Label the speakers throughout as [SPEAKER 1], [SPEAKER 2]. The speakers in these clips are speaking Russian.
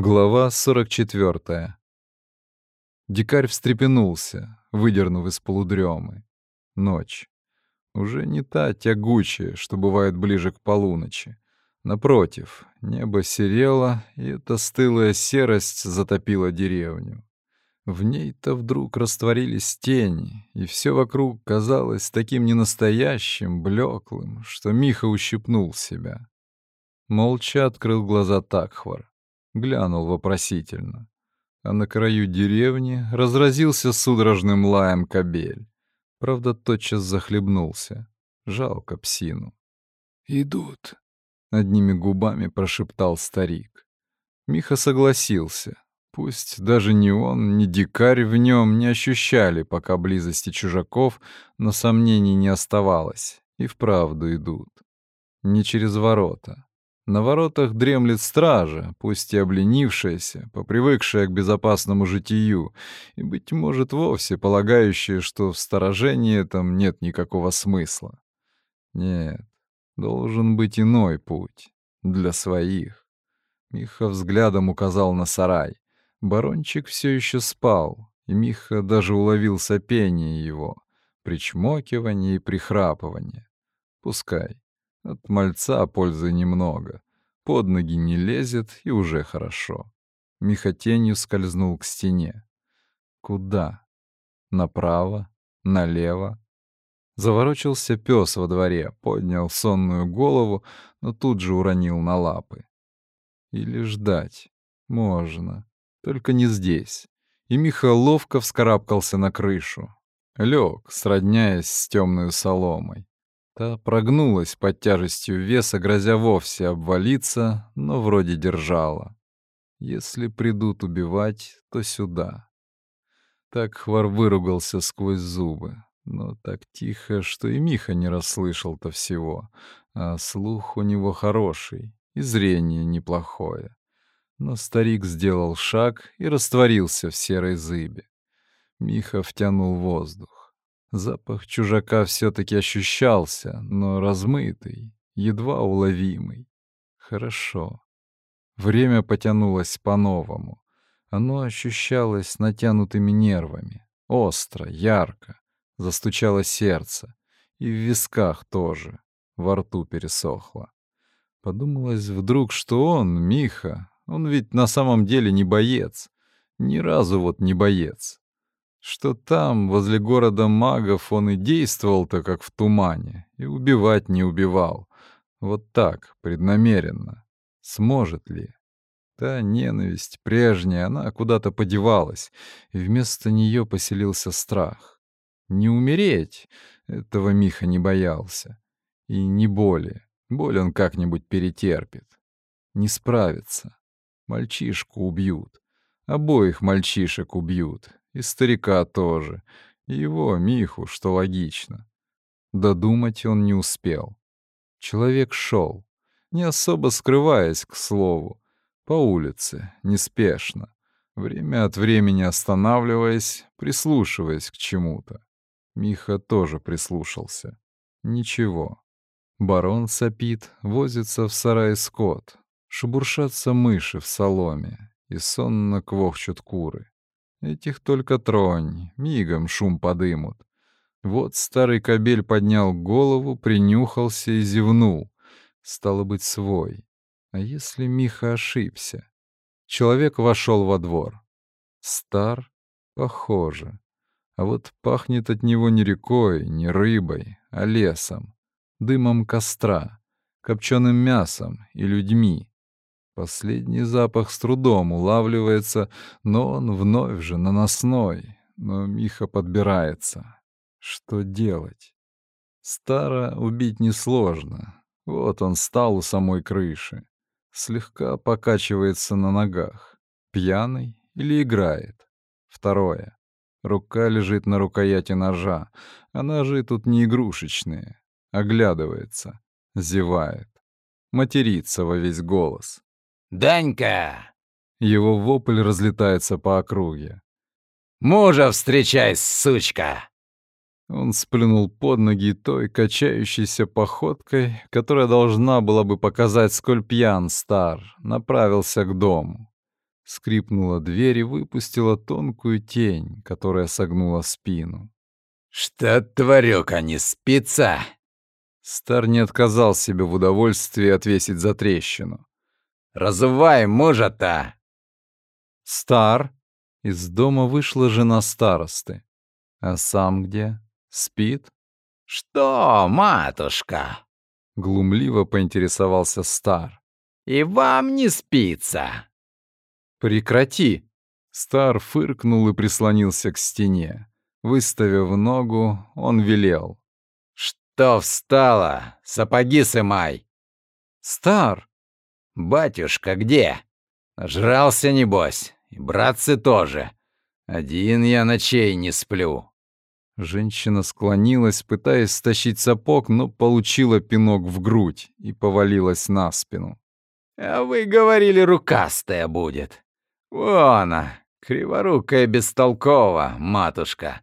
[SPEAKER 1] Глава 44. Дикарь встрепенулся, выдернув из полудремы. Ночь. Уже не та тягучая, что бывает ближе к полуночи. Напротив, небо серело, и эта стылая серость затопила деревню. В ней-то вдруг растворились тени, и все вокруг казалось таким ненастоящим, блеклым, что Миха ущипнул себя. Молча открыл глаза Такхвар глянул вопросительно. А на краю деревни разразился судорожным лаем кобель. Правда, тотчас захлебнулся. Жалко псину.
[SPEAKER 2] «Идут», —
[SPEAKER 1] одними губами прошептал старик. Миха согласился. Пусть даже ни он, ни дикарь в нем не ощущали пока близости чужаков, но сомнений не оставалось. И вправду идут. Не через ворота, на воротах дремлет стража, пусть и обленившаяся, попривыкшая к безопасному житию, и, быть может, вовсе полагающая, что в сторожении этом нет никакого смысла. Нет, должен быть иной путь. Для своих. Миха взглядом указал на сарай. Барончик все еще спал, и Миха даже уловил сопение его, причмокивание и прихрапывание. Пускай. От мальца пользы немного. Под ноги не лезет, и уже хорошо. Миха тенью скользнул к стене. Куда? Направо? Налево? Заворочился пес во дворе, поднял сонную голову, но тут же уронил на лапы. Или ждать? Можно. Только не здесь. И Миха ловко вскарабкался на крышу. Лег, сродняясь с темной соломой. Та прогнулась под тяжестью веса, грозя вовсе обвалиться, но вроде держала. Если придут убивать, то сюда. Так Хвар выругался сквозь зубы, но так тихо, что и Миха не расслышал-то всего, а слух у него хороший и зрение неплохое. Но старик сделал шаг и растворился в серой зыбе. Миха втянул воздух. Запах чужака все-таки ощущался, но размытый, едва уловимый. Хорошо. Время потянулось по-новому. Оно ощущалось натянутыми нервами. Остро, ярко. Застучало сердце. И в висках тоже. Во рту пересохло. Подумалось вдруг, что он, Миха, он ведь на самом деле не боец. Ни разу вот не боец что там, возле города магов, он и действовал-то как в тумане, и убивать не убивал. Вот так, преднамеренно. Сможет ли? Та ненависть прежняя, она куда-то подевалась, и вместо нее поселился страх. Не умереть — этого Миха не боялся. И не боли. Боль он как-нибудь перетерпит. Не справится. Мальчишку убьют. Обоих мальчишек убьют. И старика тоже. Его, Миху, что логично. Додумать он не успел. Человек шел, не особо скрываясь, к слову, по улице, неспешно, время от времени останавливаясь, прислушиваясь к чему-то. Миха тоже прислушался. Ничего. Барон сопит, возится в сарае скот, шебуршатся мыши в соломе, и сонно квохчут куры. Этих только тронь, мигом шум подымут. Вот старый кобель поднял голову, принюхался и зевнул. Стало быть, свой. А если Миха ошибся? Человек вошел во двор. Стар? Похоже. А вот пахнет от него не рекой, не рыбой, а лесом, дымом костра, копченым мясом и людьми. Последний запах с трудом улавливается, но он вновь же наносной. Но Миха подбирается. Что делать? Стара убить несложно. Вот он стал у самой крыши. Слегка покачивается на ногах. Пьяный или играет? Второе. Рука лежит на рукояти ножа, а ножи тут не игрушечные. Оглядывается, зевает, матерится во весь голос.
[SPEAKER 2] «Данька!»
[SPEAKER 1] Его вопль разлетается по округе.
[SPEAKER 2] «Мужа встречай, сучка!»
[SPEAKER 1] Он сплюнул под ноги той качающейся походкой, которая должна была бы показать, сколь пьян стар, направился к дому. Скрипнула дверь и выпустила тонкую тень, которая согнула спину.
[SPEAKER 2] «Что, тварюка, не спится?»
[SPEAKER 1] Стар не отказал себе в удовольствии отвесить за трещину.
[SPEAKER 2] «Разувай мужа-то!»
[SPEAKER 1] «Стар!» Из дома вышла жена старосты. «А сам где? Спит?»
[SPEAKER 2] «Что, матушка?»
[SPEAKER 1] Глумливо поинтересовался Стар.
[SPEAKER 2] «И вам не спится?»
[SPEAKER 1] «Прекрати!» Стар фыркнул и прислонился к стене. Выставив ногу, он велел.
[SPEAKER 2] «Что встала? Сапоги сымай!»
[SPEAKER 1] «Стар!»
[SPEAKER 2] «Батюшка где? Жрался, небось, и братцы тоже. Один я ночей не сплю».
[SPEAKER 1] Женщина склонилась, пытаясь стащить сапог, но получила пинок в грудь и повалилась на спину.
[SPEAKER 2] «А вы говорили, рукастая будет. Вон она, криворукая бестолкова, матушка.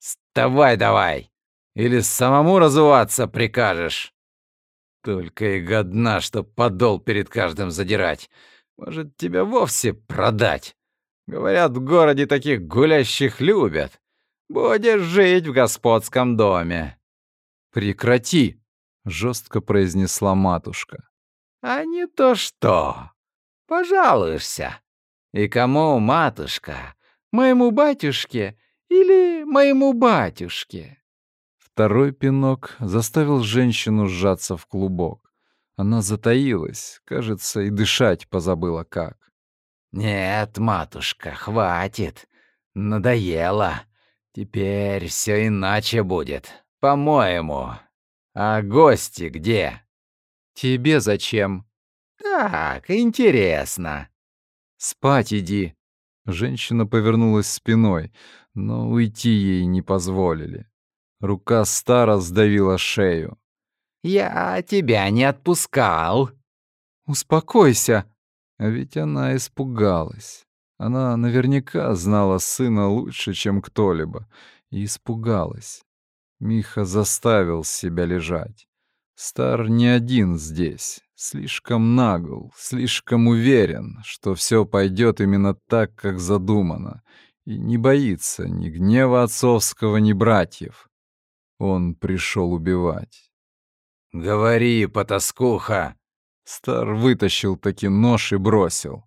[SPEAKER 2] Вставай давай, или самому разуваться прикажешь. Только и годна, что подол перед каждым задирать. Может, тебя вовсе продать? Говорят, в городе таких гулящих любят. Будешь жить в господском доме.
[SPEAKER 1] Прекрати, жестко произнесла матушка.
[SPEAKER 2] А не то что. Пожалуешься. И кому, матушка? Моему батюшке или моему батюшке?»
[SPEAKER 1] Второй пинок заставил женщину сжаться в клубок. Она затаилась, кажется, и дышать позабыла как.
[SPEAKER 2] «Нет, матушка, хватит. Надоело. Теперь все иначе будет, по-моему. А гости где?»
[SPEAKER 1] «Тебе зачем?»
[SPEAKER 2] «Так, интересно».
[SPEAKER 1] «Спать иди». Женщина повернулась спиной, но уйти ей не позволили. Рука Стара сдавила шею.
[SPEAKER 2] «Я тебя не отпускал».
[SPEAKER 1] «Успокойся!» А ведь она испугалась. Она наверняка знала сына лучше, чем кто-либо, и испугалась. Миха заставил себя лежать. Стар не один здесь, слишком нагл, слишком уверен, что все пойдет именно так, как задумано, и не боится ни гнева отцовского, ни братьев. Он пришел убивать.
[SPEAKER 2] «Говори, потаскуха!»
[SPEAKER 1] Стар вытащил таки нож и бросил.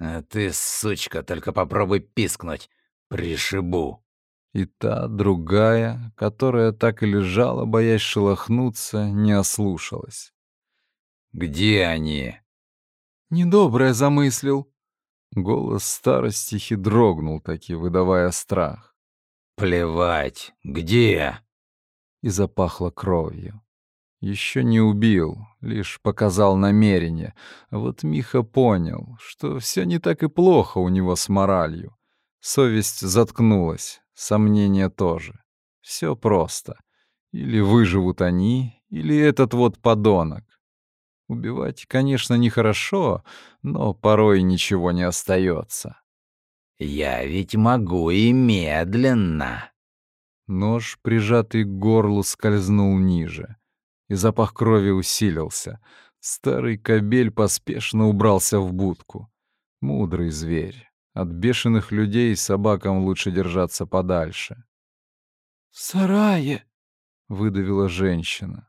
[SPEAKER 2] «А ты, сучка, только попробуй пискнуть. Пришибу!»
[SPEAKER 1] И та, другая, которая так и лежала, боясь шелохнуться, не ослушалась.
[SPEAKER 2] «Где они?»
[SPEAKER 1] «Недоброе замыслил», Голос старостихи дрогнул таки, выдавая страх.
[SPEAKER 2] «Плевать! Где?»
[SPEAKER 1] И запахло кровью. Еще не убил, лишь показал намерение. А вот Миха понял, что все не так и плохо у него с моралью. Совесть заткнулась, сомнения тоже. Все просто. Или выживут они, или этот вот подонок. Убивать, конечно, нехорошо, но порой ничего не остается.
[SPEAKER 2] «Я ведь могу и медленно».
[SPEAKER 1] Нож, прижатый к горлу, скользнул ниже, и запах крови усилился. Старый кобель поспешно убрался в будку. Мудрый зверь. От бешеных людей собакам лучше держаться подальше.
[SPEAKER 3] «В сарае!»
[SPEAKER 1] — выдавила женщина.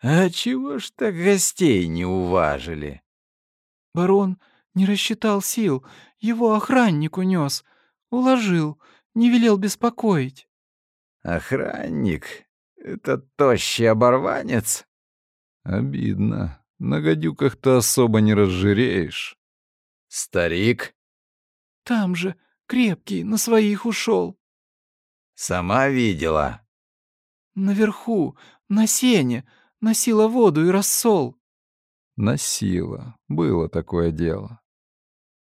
[SPEAKER 2] «А чего ж так гостей не уважили?»
[SPEAKER 3] «Барон не рассчитал сил, его охранник унес, уложил, не велел беспокоить».
[SPEAKER 2] «Охранник? Это тощий оборванец?»
[SPEAKER 1] «Обидно. На гадюках-то особо не разжиреешь».
[SPEAKER 2] «Старик?»
[SPEAKER 3] «Там же, крепкий, на своих ушел.
[SPEAKER 2] «Сама видела?»
[SPEAKER 3] «Наверху, на сене, Носила воду и рассол.
[SPEAKER 1] Носила. Было такое дело.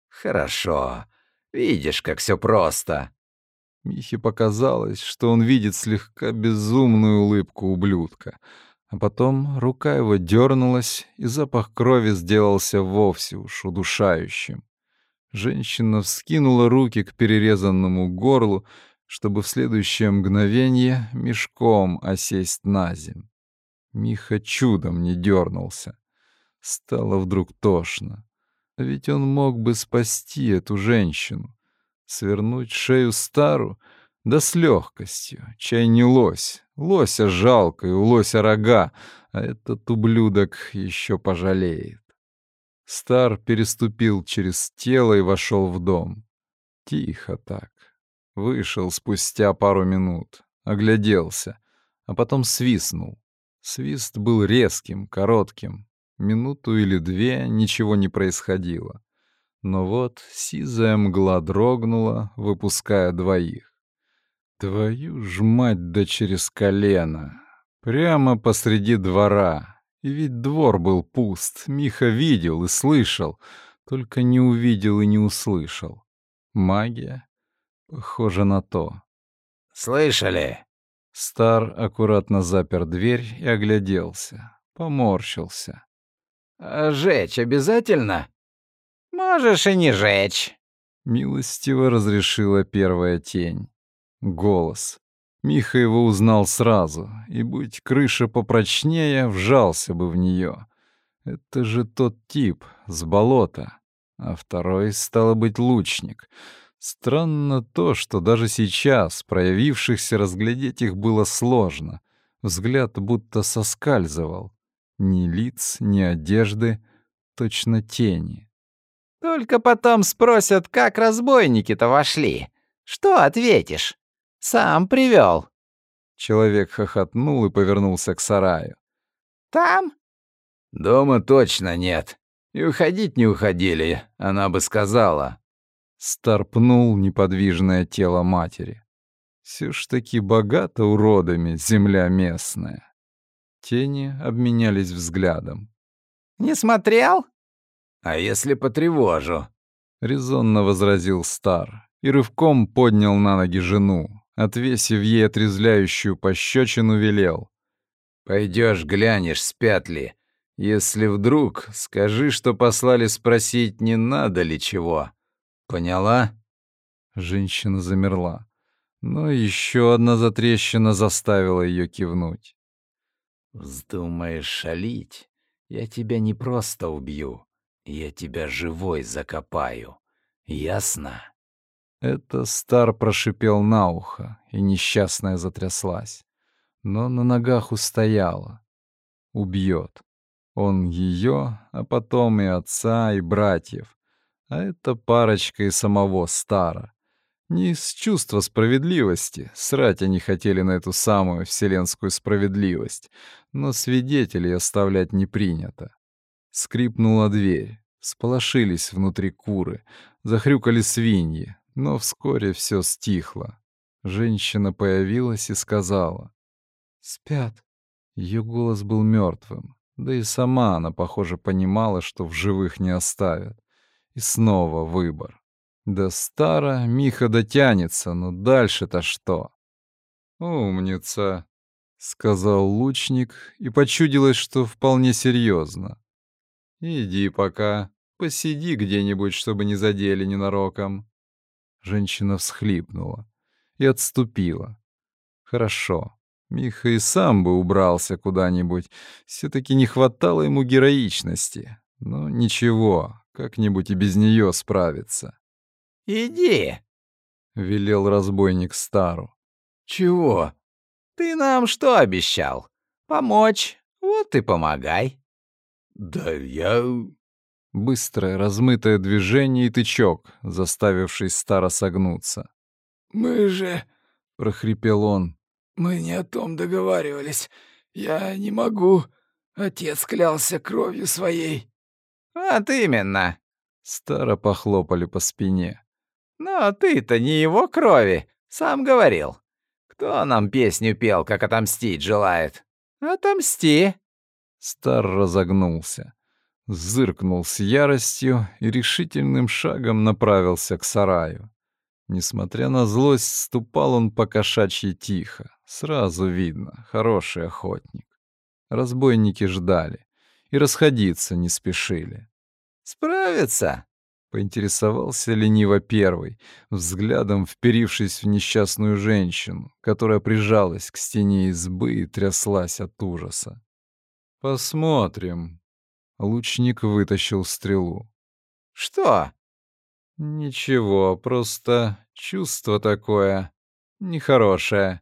[SPEAKER 2] Хорошо. Видишь, как все просто.
[SPEAKER 1] Михе показалось, что он видит слегка безумную улыбку ублюдка. А потом рука его дернулась, и запах крови сделался вовсе уж удушающим. Женщина вскинула руки к перерезанному горлу, чтобы в следующее мгновение мешком осесть на земь. Миха чудом не дернулся. Стало вдруг тошно. Ведь он мог бы спасти эту женщину, свернуть шею стару, да с легкостью. Чай не лось. Лося жалко, и у лося рога, а этот ублюдок еще пожалеет. Стар переступил через тело и вошел в дом. Тихо так. Вышел спустя пару минут, огляделся, а потом свистнул. Свист был резким, коротким. Минуту или две ничего не происходило. Но вот сизая мгла дрогнула, выпуская двоих. Твою ж мать да через колено. Прямо посреди двора. И ведь двор был пуст. Миха видел и слышал, только не увидел и не услышал. Магия? Похоже на то.
[SPEAKER 2] «Слышали?»
[SPEAKER 1] Стар аккуратно запер дверь и огляделся. Поморщился.
[SPEAKER 2] «А жечь обязательно?» «Можешь и не жечь», —
[SPEAKER 1] милостиво разрешила первая тень. Голос. Миха его узнал сразу, и, будь крыша попрочнее, вжался бы в нее. Это же тот тип, с болота. А второй, стало быть, лучник. Странно то, что даже сейчас проявившихся разглядеть их было сложно. Взгляд будто соскальзывал. Ни лиц, ни одежды, точно тени.
[SPEAKER 2] «Только потом спросят, как разбойники-то вошли. Что ответишь?» Сам привел.
[SPEAKER 1] Человек хохотнул и повернулся к сараю.
[SPEAKER 2] Там? Дома точно нет. И уходить не уходили, она бы сказала.
[SPEAKER 1] Старпнул неподвижное тело матери. Все ж таки богато уродами земля местная. Тени обменялись взглядом.
[SPEAKER 2] «Не смотрел?» «А если потревожу?»
[SPEAKER 1] — резонно возразил Стар и рывком поднял на ноги жену, отвесив ей отрезвляющую пощечину, велел.
[SPEAKER 2] «Пойдешь, глянешь, спят ли. Если вдруг, скажи, что послали спросить, не надо ли чего. Поняла?»
[SPEAKER 1] Женщина замерла, но еще одна затрещина заставила ее кивнуть.
[SPEAKER 2] «Вздумаешь шалить? Я тебя не просто убью, я тебя живой закопаю. Ясно?»
[SPEAKER 1] Это Стар прошипел на ухо, и несчастная затряслась. Но на ногах устояла. Убьет. Он ее, а потом и отца, и братьев. А это парочка и самого Стара. Не из чувства справедливости, срать они хотели на эту самую вселенскую справедливость, но свидетелей оставлять не принято. Скрипнула дверь, сполошились внутри куры, захрюкали свиньи, но вскоре все стихло. Женщина появилась и сказала. «Спят». Ее голос был мертвым, да и сама она, похоже, понимала, что в живых не оставят. И снова выбор. До стара Миха дотянется, но дальше-то что? «Умница», — сказал лучник, и почудилось, что вполне серьезно. «Иди пока, посиди где-нибудь, чтобы не задели ненароком». Женщина всхлипнула и отступила. Хорошо. Миха и сам бы убрался куда-нибудь. Все-таки не хватало ему героичности. Но ничего, как-нибудь и без нее справиться.
[SPEAKER 2] «Иди!»
[SPEAKER 1] — велел разбойник Стару.
[SPEAKER 2] «Чего? Ты нам что обещал? Помочь? Вот и помогай».
[SPEAKER 1] «Да я...» Быстрое, размытое движение и тычок, заставивший Стара согнуться.
[SPEAKER 3] «Мы же...»
[SPEAKER 1] — прохрипел он.
[SPEAKER 3] «Мы не о том договаривались. Я не могу. Отец клялся кровью своей».
[SPEAKER 2] «Вот именно!»
[SPEAKER 1] — Стара похлопали по спине.
[SPEAKER 2] «Но ты-то не его крови, сам говорил. Кто нам песню пел, как отомстить желает? Отомсти!»
[SPEAKER 1] Стар разогнулся зыркнул с яростью и решительным шагом направился к сараю. Несмотря на злость, ступал он по кошачьи тихо. Сразу видно, хороший охотник. Разбойники ждали и расходиться не спешили.
[SPEAKER 2] «Справится?»
[SPEAKER 1] — поинтересовался лениво первый, взглядом вперившись в несчастную женщину, которая прижалась к стене избы и тряслась от ужаса. «Посмотрим», Лучник вытащил стрелу.
[SPEAKER 2] Что?
[SPEAKER 1] Ничего, просто чувство такое нехорошее.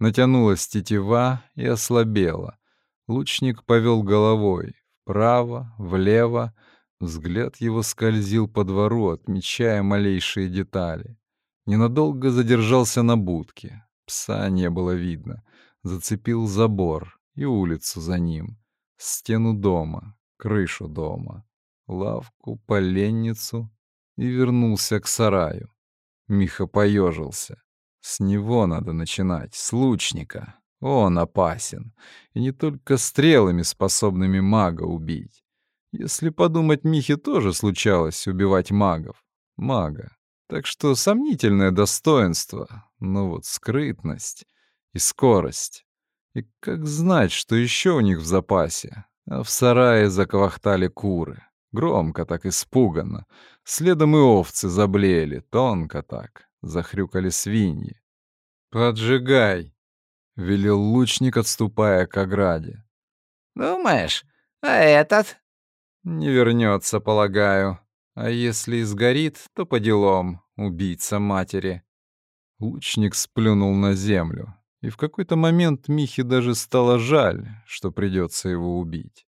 [SPEAKER 1] Натянулась тетива и ослабела. Лучник повел головой вправо, влево, взгляд его скользил по двору, отмечая малейшие детали. Ненадолго задержался на будке. Пса не было видно. Зацепил забор и улицу за ним, стену дома, крышу дома, лавку, поленницу и вернулся к сараю. Миха поежился. С него надо начинать, с лучника. Он опасен, и не только стрелами, способными мага убить. Если подумать, Михе тоже случалось убивать магов. Мага. Так что сомнительное достоинство, но вот скрытность и скорость. И как знать, что еще у них в запасе? А в сарае заквахтали куры. Громко так, испуганно. Следом и овцы заблеяли, тонко так. Захрюкали свиньи. «Поджигай!» — велел лучник, отступая к ограде.
[SPEAKER 2] «Думаешь, а этот?»
[SPEAKER 1] «Не вернется, полагаю. А если и сгорит, то по делам, убийца матери». Лучник сплюнул на землю, и в какой-то момент Михе даже стало жаль, что придется его убить.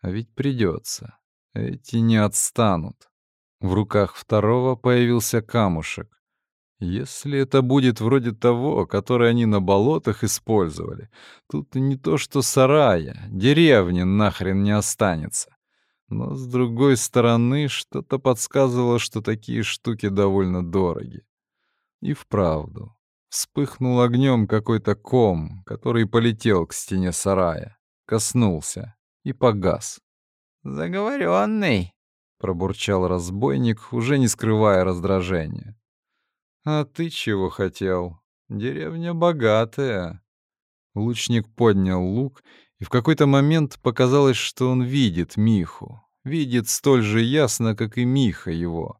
[SPEAKER 1] А ведь придется. Эти не отстанут. В руках второго появился камушек. Если это будет вроде того, который они на болотах использовали, тут не то что сарая, деревни нахрен не останется. Но с другой стороны, что-то подсказывало, что такие штуки довольно дороги. И вправду, вспыхнул огнем какой-то ком, который полетел к стене сарая, коснулся и погас.
[SPEAKER 2] «Заговоренный», —
[SPEAKER 1] пробурчал разбойник, уже не скрывая раздражения. «А ты чего хотел? Деревня богатая». Лучник поднял лук, и в какой-то момент показалось, что он видит Миху. Видит столь же ясно, как и Миха его.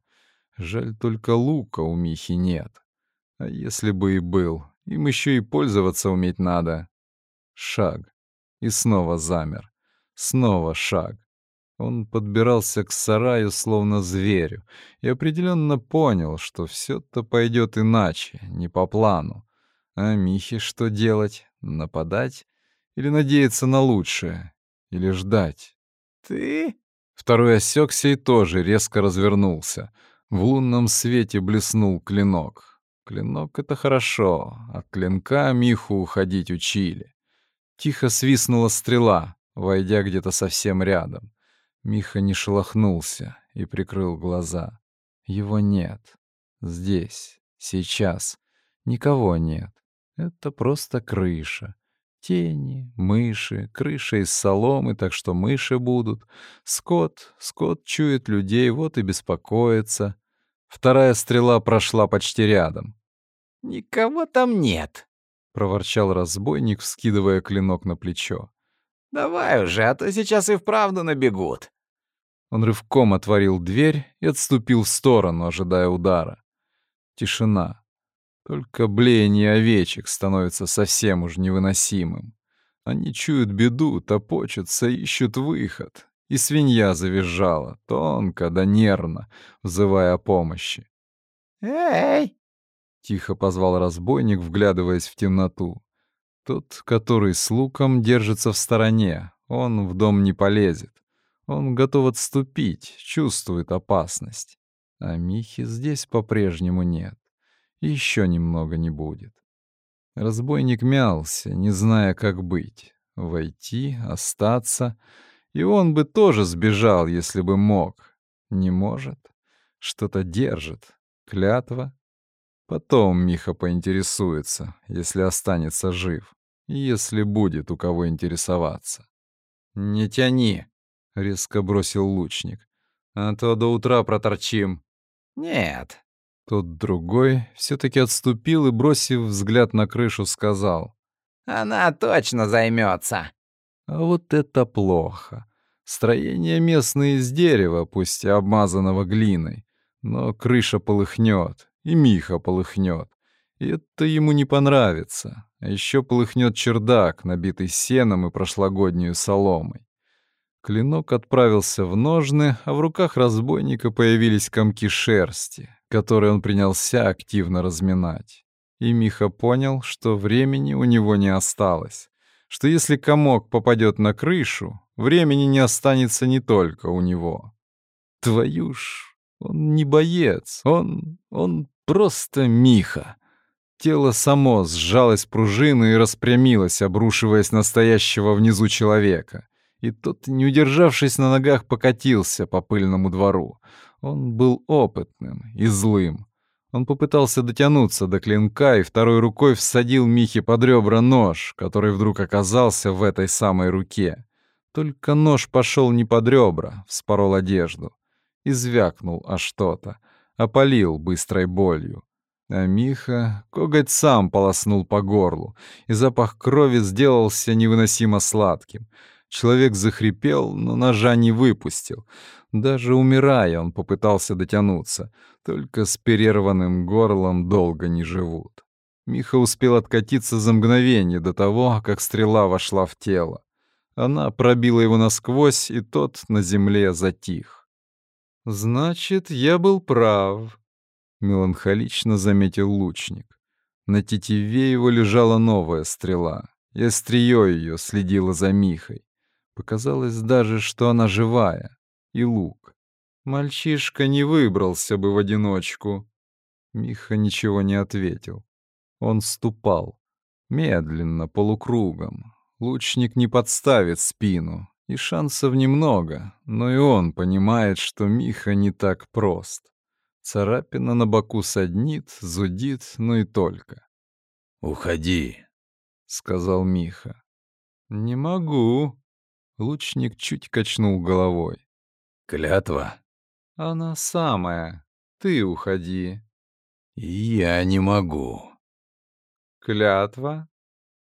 [SPEAKER 1] Жаль, только лука у Михи нет. А если бы и был, им еще и пользоваться уметь надо. Шаг. И снова замер. Снова шаг. Он подбирался к сараю, словно зверю, и определенно понял, что все-то пойдет иначе, не по плану. А Михе что делать? Нападать? Или надеяться на лучшее? Или ждать?
[SPEAKER 2] «Ты?»
[SPEAKER 1] Второй осекся и тоже резко развернулся. В лунном свете блеснул клинок. Клинок — это хорошо. От клинка Миху уходить учили. Тихо свистнула стрела, войдя где-то совсем рядом. Миха не шелохнулся и прикрыл глаза. Его нет. Здесь, сейчас. Никого нет. Это просто крыша. Тени, мыши, крыша из соломы, так что мыши будут. Скот, скот чует людей, вот и беспокоится. Вторая стрела прошла почти рядом.
[SPEAKER 2] «Никого там нет», —
[SPEAKER 1] проворчал разбойник, вскидывая клинок на плечо.
[SPEAKER 2] «Давай уже, а то сейчас и вправду набегут».
[SPEAKER 1] Он рывком отворил дверь и отступил в сторону, ожидая удара. Тишина. Только блеяние овечек становится совсем уж невыносимым. Они чуют беду, топочутся, ищут выход. И свинья завизжала, тонко да нервно, взывая о помощи.
[SPEAKER 2] «Эй!»
[SPEAKER 1] — тихо позвал разбойник, вглядываясь в темноту. Тот, который с луком держится в стороне, он в дом не полезет. Он готов отступить, чувствует опасность. А Михи здесь по-прежнему нет. Еще немного не будет. Разбойник мялся, не зная, как быть. Войти, остаться. И он бы тоже сбежал, если бы мог. Не может. Что-то держит. Клятва. Потом Миха поинтересуется, если останется жив. Если будет у кого интересоваться. «Не тяни!» — резко бросил лучник. «А то до утра проторчим».
[SPEAKER 2] «Нет».
[SPEAKER 1] Тот другой все таки отступил и, бросив взгляд на крышу, сказал.
[SPEAKER 2] «Она точно займется.
[SPEAKER 1] А вот это плохо. Строение местное из дерева, пусть и обмазанного глиной. Но крыша полыхнет, и Миха полыхнет. И это ему не понравится. А еще полыхнет чердак, набитый сеном и прошлогоднюю соломой. Клинок отправился в ножны, а в руках разбойника появились комки шерсти, которые он принялся активно разминать. И Миха понял, что времени у него не осталось, что если комок попадет на крышу, времени не останется не только у него. Твою ж, он не боец, он... он просто Миха. Тело само сжалось пружиной и распрямилось, обрушиваясь на стоящего внизу человека и тот, не удержавшись на ногах, покатился по пыльному двору. Он был опытным и злым. Он попытался дотянуться до клинка и второй рукой всадил Михе под ребра нож, который вдруг оказался в этой самой руке. Только нож пошел не под ребра, вспорол одежду. И звякнул о что-то, опалил быстрой болью. А Миха коготь сам полоснул по горлу, и запах крови сделался невыносимо сладким — Человек захрипел, но ножа не выпустил. Даже умирая, он попытался дотянуться. Только с перерванным горлом долго не живут. Миха успел откатиться за мгновение до того, как стрела вошла в тело. Она пробила его насквозь, и тот на земле затих. «Значит, я был прав», — меланхолично заметил лучник. На тетиве его лежала новая стрела, и острие ее следило за Михой. Показалось даже, что она живая. И лук. Мальчишка не выбрался бы в одиночку. Миха ничего не ответил. Он ступал. Медленно, полукругом. Лучник не подставит спину. И шансов немного, но и он понимает, что Миха не так прост. Царапина на боку саднит, зудит, ну и только.
[SPEAKER 2] «Уходи», — сказал Миха.
[SPEAKER 1] «Не могу», Лучник чуть качнул головой.
[SPEAKER 2] «Клятва?»
[SPEAKER 1] «Она самая. Ты уходи».
[SPEAKER 2] «Я не могу».
[SPEAKER 1] «Клятва?»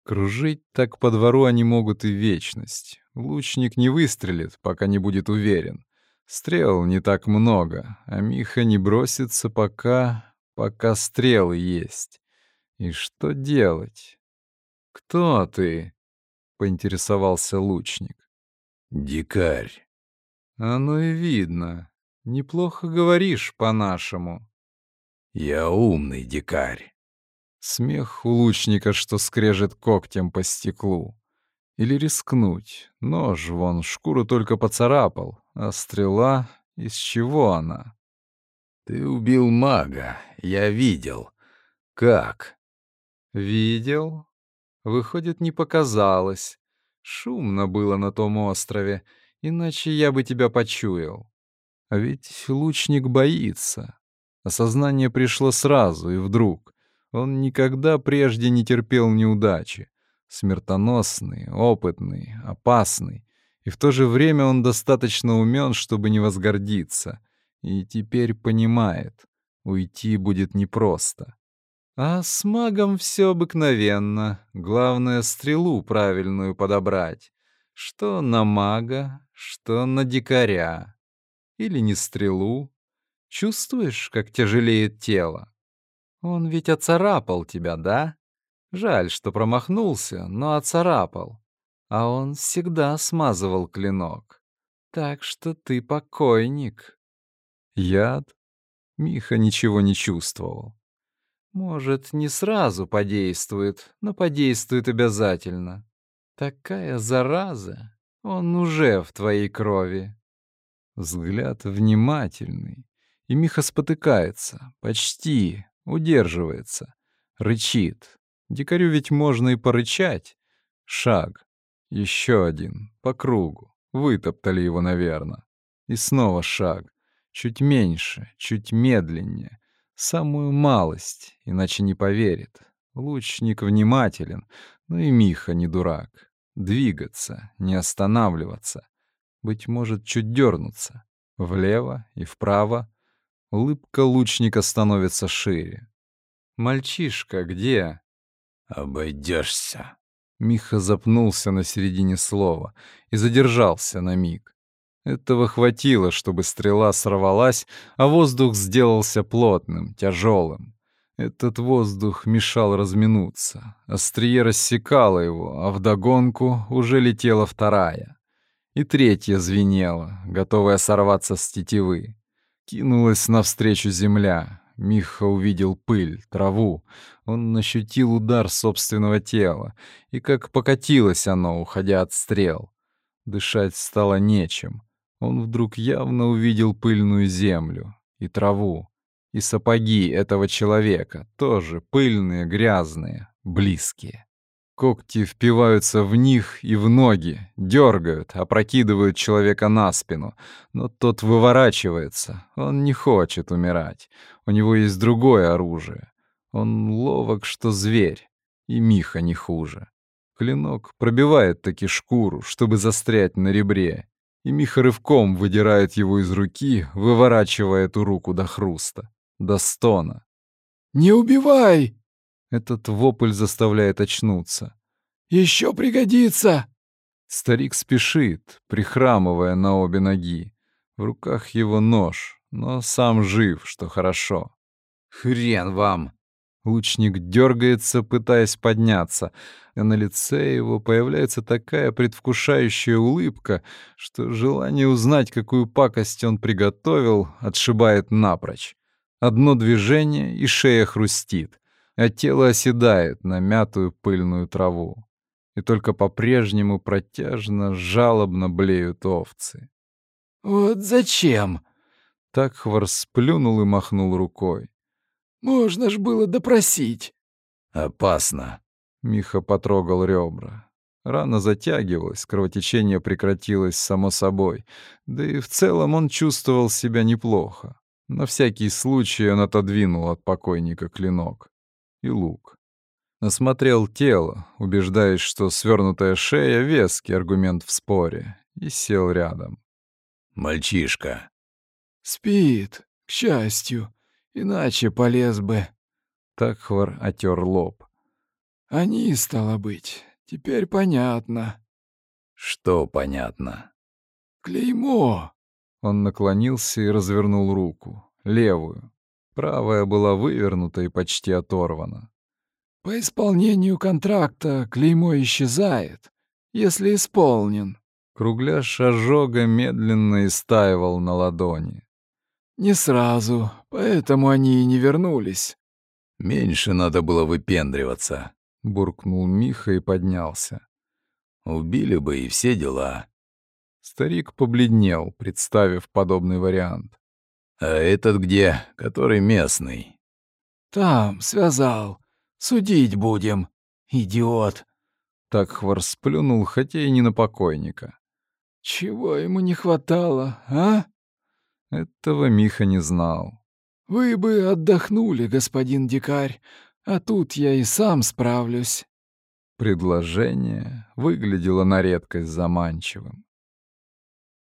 [SPEAKER 1] Кружить так по двору они могут и вечность. Лучник не выстрелит, пока не будет уверен. Стрел не так много, а Миха не бросится, пока... пока стрелы есть. И что делать? «Кто ты?» — поинтересовался лучник.
[SPEAKER 2] «Дикарь».
[SPEAKER 1] «Оно и видно. Неплохо говоришь по-нашему».
[SPEAKER 2] «Я умный дикарь».
[SPEAKER 1] Смех у лучника, что скрежет когтем по стеклу. Или рискнуть. Нож вон шкуру только поцарапал, а стрела — из чего она?
[SPEAKER 2] «Ты убил мага, я видел. Как?»
[SPEAKER 1] «Видел? Выходит, не показалось. Шумно было на том острове, иначе я бы тебя почуял. А ведь лучник боится. Осознание пришло сразу и вдруг. Он никогда прежде не терпел неудачи. Смертоносный, опытный, опасный. И в то же время он достаточно умен, чтобы не возгордиться. И теперь понимает, уйти будет непросто. А с магом все обыкновенно. Главное, стрелу правильную подобрать. Что на мага, что на дикаря. Или не стрелу. Чувствуешь, как тяжелеет тело? Он ведь оцарапал тебя, да? Жаль, что промахнулся, но оцарапал. А он всегда смазывал клинок. Так что ты покойник. Яд? Миха ничего не чувствовал. Может, не сразу подействует, но подействует обязательно. Такая зараза, он уже в твоей крови. Взгляд внимательный, и Миха спотыкается, почти, удерживается, рычит. Дикарю ведь можно и порычать. Шаг. Еще один, по кругу. Вытоптали его, наверное. И снова шаг. Чуть меньше, чуть медленнее. Самую малость, иначе не поверит. Лучник внимателен, но и Миха не дурак. Двигаться, не останавливаться. Быть может, чуть дернуться. Влево и вправо. Улыбка лучника становится шире. «Мальчишка где?»
[SPEAKER 2] «Обойдешься».
[SPEAKER 1] Миха запнулся на середине слова и задержался на миг. Этого хватило, чтобы стрела сорвалась, а воздух сделался плотным, тяжелым. Этот воздух мешал разминуться. Острие рассекало его, а вдогонку уже летела вторая. И третья звенела, готовая сорваться с тетивы. Кинулась навстречу земля. Миха увидел пыль, траву. Он ощутил удар собственного тела, и как покатилось оно, уходя от стрел. Дышать стало нечем. Он вдруг явно увидел пыльную землю и траву, и сапоги этого человека, тоже пыльные, грязные, близкие. Когти впиваются в них и в ноги, дергают, опрокидывают человека на спину. Но тот выворачивается. Он не хочет умирать. У него есть другое оружие. Он ловок, что зверь. И Миха не хуже. Клинок пробивает таки шкуру, чтобы застрять на ребре. И Миха рывком выдирает его из руки, выворачивая эту руку до хруста, до стона.
[SPEAKER 3] «Не убивай!»
[SPEAKER 1] Этот вопль заставляет очнуться.
[SPEAKER 3] «Еще пригодится!»
[SPEAKER 1] Старик спешит, прихрамывая на обе ноги. В руках его нож, но сам жив, что хорошо.
[SPEAKER 2] «Хрен вам!»
[SPEAKER 1] Лучник дергается, пытаясь подняться, а на лице его появляется такая предвкушающая улыбка, что желание узнать, какую пакость он приготовил, отшибает напрочь. Одно движение, и шея хрустит а тело оседает на мятую пыльную траву. И только по-прежнему протяжно, жалобно блеют овцы.
[SPEAKER 3] «Вот зачем?»
[SPEAKER 1] Так хвор сплюнул и махнул рукой.
[SPEAKER 3] «Можно ж было допросить».
[SPEAKER 2] «Опасно».
[SPEAKER 1] Миха потрогал ребра. Рана затягивалась, кровотечение прекратилось само собой. Да и в целом он чувствовал себя неплохо. На всякий случай он отодвинул от покойника клинок и лук. Осмотрел тело, убеждаясь, что свернутая шея — веский аргумент в споре, и сел рядом.
[SPEAKER 2] «Мальчишка».
[SPEAKER 3] «Спит, к счастью, иначе полез бы».
[SPEAKER 1] Такхвар отер лоб.
[SPEAKER 3] «Они, стало быть, теперь понятно».
[SPEAKER 2] «Что понятно?»
[SPEAKER 3] «Клеймо».
[SPEAKER 1] Он наклонился и развернул руку, левую, Правая была вывернута и почти оторвана.
[SPEAKER 3] «По исполнению контракта клеймо исчезает, если исполнен».
[SPEAKER 1] Кругляш ожога медленно истаивал на ладони.
[SPEAKER 3] «Не сразу, поэтому они и не вернулись».
[SPEAKER 2] «Меньше надо было выпендриваться», —
[SPEAKER 1] буркнул Миха и поднялся.
[SPEAKER 2] «Убили бы и все дела».
[SPEAKER 1] Старик побледнел, представив подобный вариант.
[SPEAKER 2] «А этот где? Который местный?»
[SPEAKER 3] «Там, связал. Судить будем. Идиот!»
[SPEAKER 1] Так Хвар сплюнул, хотя и не на покойника.
[SPEAKER 3] «Чего ему не хватало, а?»
[SPEAKER 1] Этого Миха не знал.
[SPEAKER 3] «Вы бы отдохнули, господин дикарь, а тут я и сам справлюсь».
[SPEAKER 1] Предложение выглядело на редкость заманчивым.